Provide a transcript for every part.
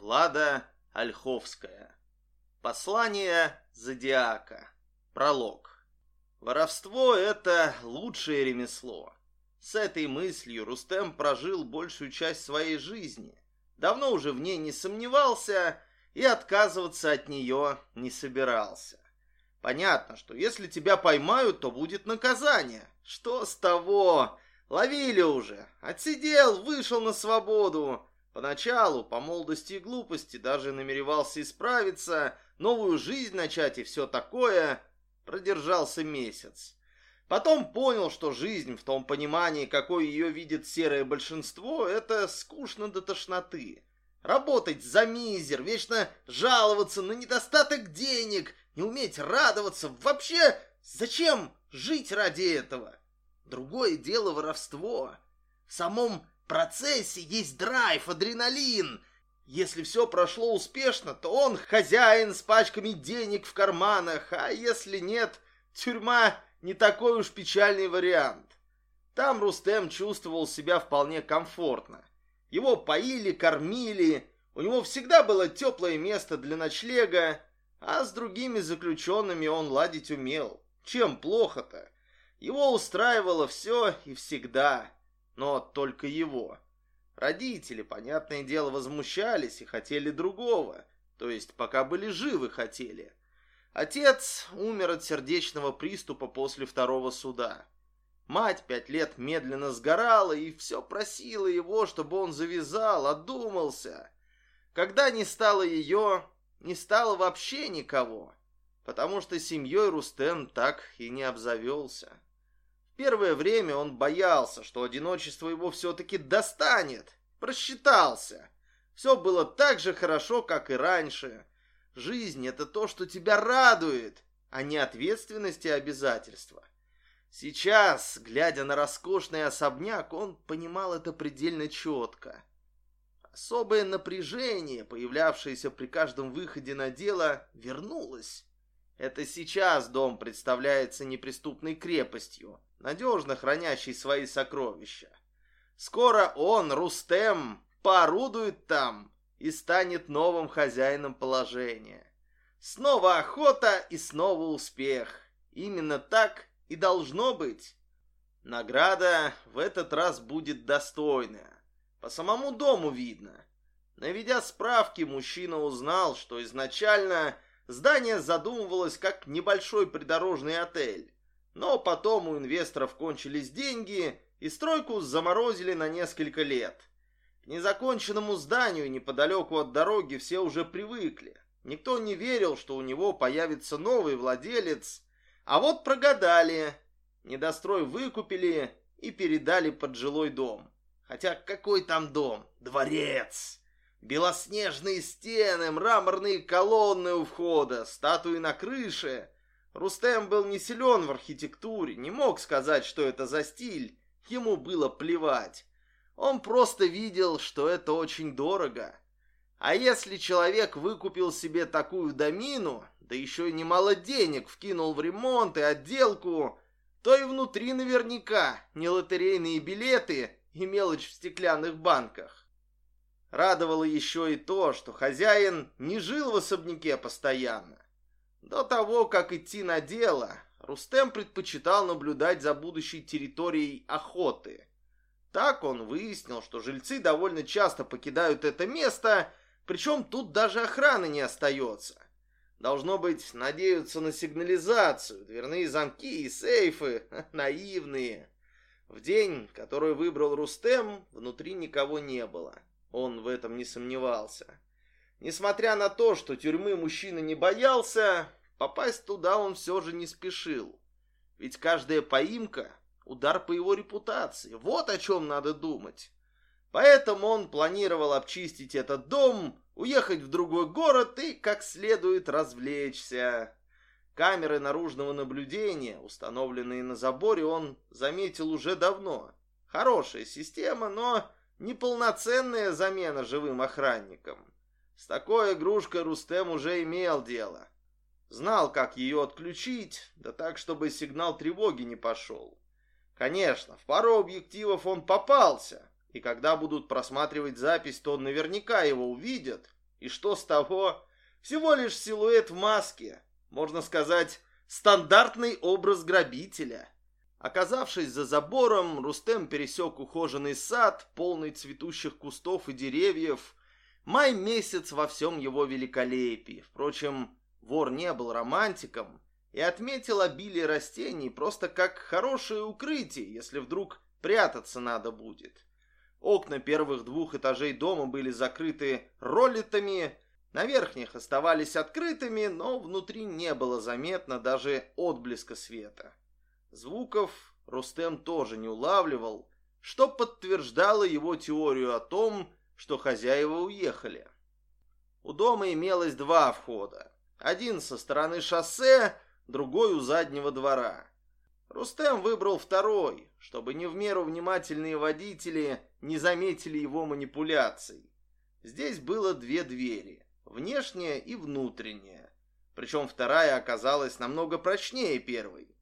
Влада Ольховская. Послание зодиака. Пролог. Воровство — это лучшее ремесло. С этой мыслью Рустем прожил большую часть своей жизни. Давно уже в ней не сомневался и отказываться от нее не собирался. Понятно, что если тебя поймают, то будет наказание. Что с того? Ловили уже. Отсидел, вышел на свободу. Поначалу, по молодости и глупости, даже намеревался исправиться, новую жизнь начать и все такое. Продержался месяц. Потом понял, что жизнь в том понимании, какой ее видит серое большинство, это скучно до тошноты. Работать за мизер, вечно жаловаться на недостаток денег, не уметь радоваться. Вообще, зачем жить ради этого? Другое дело воровство. В самом процессе есть драйв, адреналин. Если все прошло успешно, то он хозяин с пачками денег в карманах, а если нет, тюрьма не такой уж печальный вариант. Там Рустем чувствовал себя вполне комфортно. Его поили, кормили, у него всегда было теплое место для ночлега, а с другими заключенными он ладить умел. Чем плохо-то? Его устраивало все и всегда, но только его. Родители, понятное дело, возмущались и хотели другого, то есть пока были живы хотели. Отец умер от сердечного приступа после второго суда. Мать пять лет медленно сгорала и все просила его, чтобы он завязал, одумался. Когда не стало ее, не стало вообще никого, потому что семьей Рустем так и не обзавелся. Первое время он боялся, что одиночество его все-таки достанет. Просчитался. Все было так же хорошо, как и раньше. Жизнь — это то, что тебя радует, а не ответственность и обязательства. Сейчас, глядя на роскошный особняк, он понимал это предельно четко. Особое напряжение, появлявшееся при каждом выходе на дело, вернулось. Это сейчас дом представляется неприступной крепостью, надежно хранящей свои сокровища. Скоро он, Рустем, поорудует там и станет новым хозяином положения. Снова охота и снова успех. Именно так и должно быть. Награда в этот раз будет достойная. По самому дому видно. Наведя справки, мужчина узнал, что изначально Здание задумывалось как небольшой придорожный отель. Но потом у инвесторов кончились деньги, и стройку заморозили на несколько лет. К незаконченному зданию неподалеку от дороги все уже привыкли. Никто не верил, что у него появится новый владелец. А вот прогадали. Недострой выкупили и передали под жилой дом. Хотя какой там дом? Дворец! Белоснежные стены, мраморные колонны у входа, статуи на крыше. Рустем был не силен в архитектуре, не мог сказать, что это за стиль. Ему было плевать. Он просто видел, что это очень дорого. А если человек выкупил себе такую домину, да еще и немало денег вкинул в ремонт и отделку, то и внутри наверняка не лотерейные билеты и мелочь в стеклянных банках. Радовало еще и то, что хозяин не жил в особняке постоянно. До того, как идти на дело, Рустем предпочитал наблюдать за будущей территорией охоты. Так он выяснил, что жильцы довольно часто покидают это место, причем тут даже охраны не остается. Должно быть, надеются на сигнализацию, дверные замки и сейфы, наивные. В день, который выбрал Рустем, внутри никого не было. Он в этом не сомневался. Несмотря на то, что тюрьмы мужчина не боялся, попасть туда он все же не спешил. Ведь каждая поимка — удар по его репутации. Вот о чем надо думать. Поэтому он планировал обчистить этот дом, уехать в другой город и как следует развлечься. Камеры наружного наблюдения, установленные на заборе, он заметил уже давно. Хорошая система, но Неполноценная замена живым охранникам. С такой игрушкой Рустем уже имел дело. Знал, как ее отключить, да так, чтобы сигнал тревоги не пошел. Конечно, в пару объективов он попался, и когда будут просматривать запись, то наверняка его увидят. И что с того? Всего лишь силуэт в маске. Можно сказать, стандартный образ грабителя. Оказавшись за забором, Рустем пересек ухоженный сад, полный цветущих кустов и деревьев. Май месяц во всем его великолепии. Впрочем, вор не был романтиком и отметил обилие растений просто как хорошее укрытие, если вдруг прятаться надо будет. Окна первых двух этажей дома были закрыты роллитами, на верхних оставались открытыми, но внутри не было заметно даже отблеска света. Звуков Рустем тоже не улавливал, что подтверждало его теорию о том, что хозяева уехали. У дома имелось два входа. Один со стороны шоссе, другой у заднего двора. Рустем выбрал второй, чтобы не в меру внимательные водители не заметили его манипуляций. Здесь было две двери, внешняя и внутренняя. Причем вторая оказалась намного прочнее первой.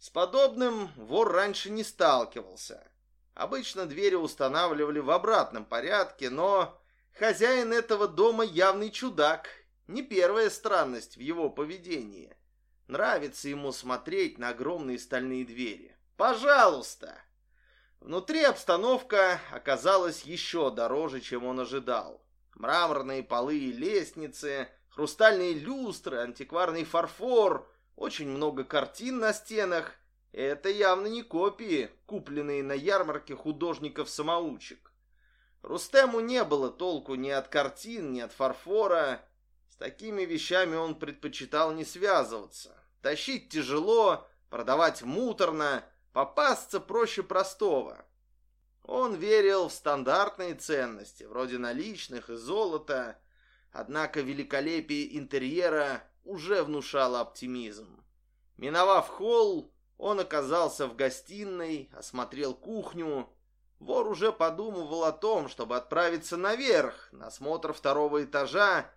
С подобным вор раньше не сталкивался. Обычно двери устанавливали в обратном порядке, но хозяин этого дома явный чудак. Не первая странность в его поведении. Нравится ему смотреть на огромные стальные двери. Пожалуйста! Внутри обстановка оказалась еще дороже, чем он ожидал. Мраморные полы и лестницы, хрустальные люстры, антикварный фарфор, очень много картин на стенах. Это явно не копии, купленные на ярмарке художников-самоучек. Рустему не было толку ни от картин, ни от фарфора. С такими вещами он предпочитал не связываться. Тащить тяжело, продавать муторно, попасться проще простого. Он верил в стандартные ценности, вроде наличных и золота, однако великолепие интерьера уже внушало оптимизм. Миновав холл, он оказался в гостиной, осмотрел кухню. Вор уже подумывал о том, чтобы отправиться наверх, на осмотр второго этажа,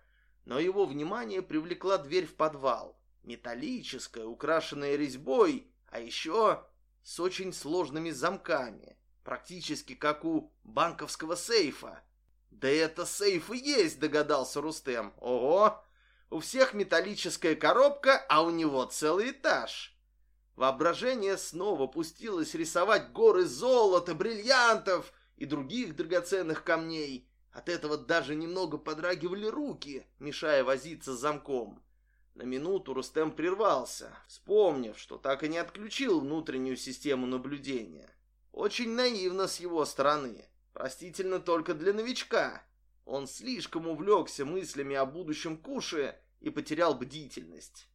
но его внимание привлекла дверь в подвал. Металлическая, украшенная резьбой, а еще с очень сложными замками, практически как у банковского сейфа. «Да это сейф и есть», — догадался Рустем. «Ого! У всех металлическая коробка, а у него целый этаж. Воображение снова пустилось рисовать горы золота, бриллиантов и других драгоценных камней. От этого даже немного подрагивали руки, мешая возиться с замком. На минуту Рустем прервался, вспомнив, что так и не отключил внутреннюю систему наблюдения. Очень наивно с его стороны. Простительно только для новичка. Он слишком увлекся мыслями о будущем Куши и потерял бдительность.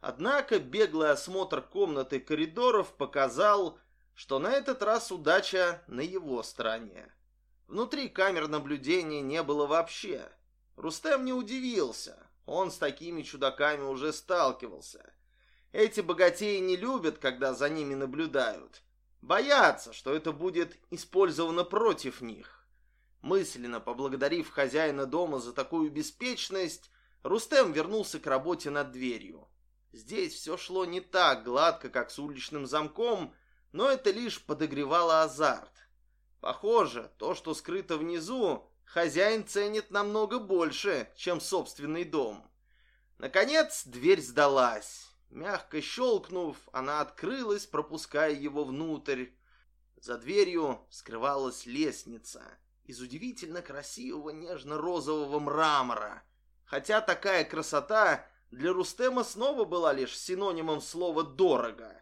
Однако беглый осмотр комнаты коридоров показал, что на этот раз удача на его стороне. Внутри камер наблюдения не было вообще. Рустем не удивился. Он с такими чудаками уже сталкивался. Эти богатеи не любят, когда за ними наблюдают. Боятся, что это будет использовано против них. Мысленно поблагодарив хозяина дома за такую беспечность, Рустем вернулся к работе над дверью. Здесь все шло не так гладко, как с уличным замком, но это лишь подогревало азарт. Похоже, то, что скрыто внизу, хозяин ценит намного больше, чем собственный дом. Наконец, дверь сдалась. Мягко щелкнув, она открылась, пропуская его внутрь. За дверью скрывалась лестница из удивительно красивого нежно-розового мрамора, Хотя такая красота для Рустема снова была лишь синонимом слова «дорого».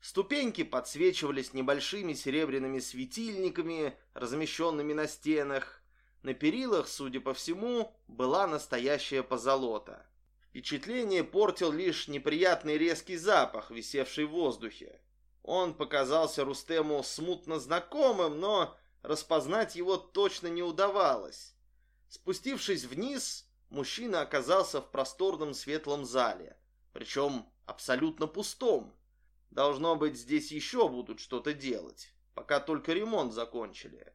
Ступеньки подсвечивались небольшими серебряными светильниками, размещенными на стенах. На перилах, судя по всему, была настоящая позолота. Впечатление портил лишь неприятный резкий запах, висевший в воздухе. Он показался Рустему смутно знакомым, но распознать его точно не удавалось. Спустившись вниз, мужчина оказался в просторном светлом зале, причем абсолютно пустом. Должно быть, здесь еще будут что-то делать, пока только ремонт закончили.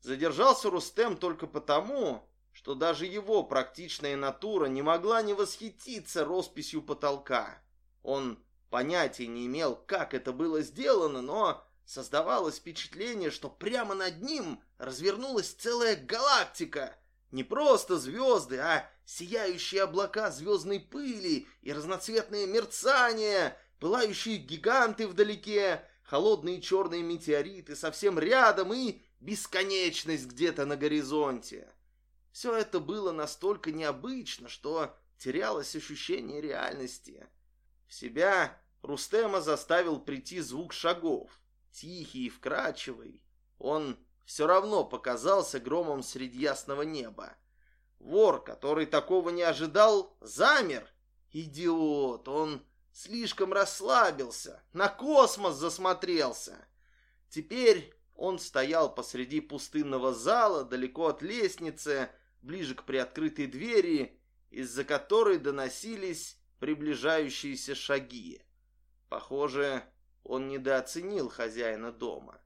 Задержался Рустем только потому, что даже его практичная натура не могла не восхититься росписью потолка. Он понятия не имел, как это было сделано, но создавалось впечатление, что прямо над ним развернулась целая галактика – Не просто звезды, а сияющие облака звездной пыли и разноцветные мерцания, пылающие гиганты вдалеке, холодные черные метеориты совсем рядом и бесконечность где-то на горизонте. Все это было настолько необычно, что терялось ощущение реальности. В себя Рустема заставил прийти звук шагов, тихий и вкрадчивый. Он все равно показался громом среди ясного неба. Вор, который такого не ожидал, замер. Идиот, он слишком расслабился, на космос засмотрелся. Теперь он стоял посреди пустынного зала, далеко от лестницы, ближе к приоткрытой двери, из-за которой доносились приближающиеся шаги. Похоже, он недооценил хозяина дома.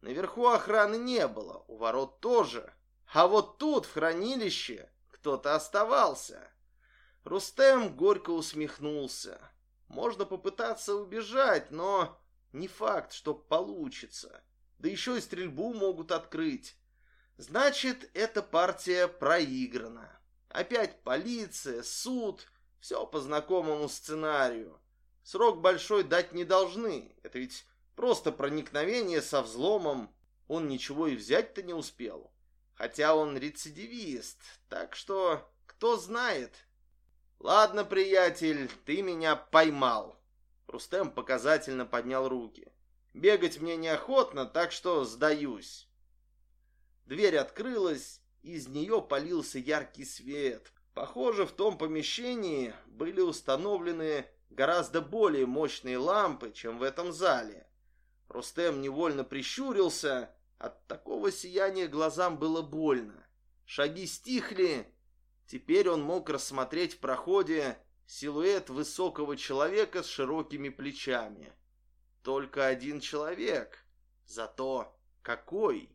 Наверху охраны не было, у ворот тоже. А вот тут, в хранилище, кто-то оставался. Рустем горько усмехнулся. Можно попытаться убежать, но не факт, что получится. Да еще и стрельбу могут открыть. Значит, эта партия проиграна. Опять полиция, суд, все по знакомому сценарию. Срок большой дать не должны. Это ведь просто проникновение со взломом. Он ничего и взять-то не успел. Хотя он рецидивист, так что кто знает. Ладно, приятель, ты меня поймал. Рустем показательно поднял руки. Бегать мне неохотно, так что сдаюсь. Дверь открылась, из нее полился яркий свет. Похоже, в том помещении были установлены гораздо более мощные лампы, чем в этом зале. Рустем невольно прищурился, от такого сияния глазам было больно. Шаги стихли, теперь он мог рассмотреть в проходе силуэт высокого человека с широкими плечами. Только один человек, зато какой!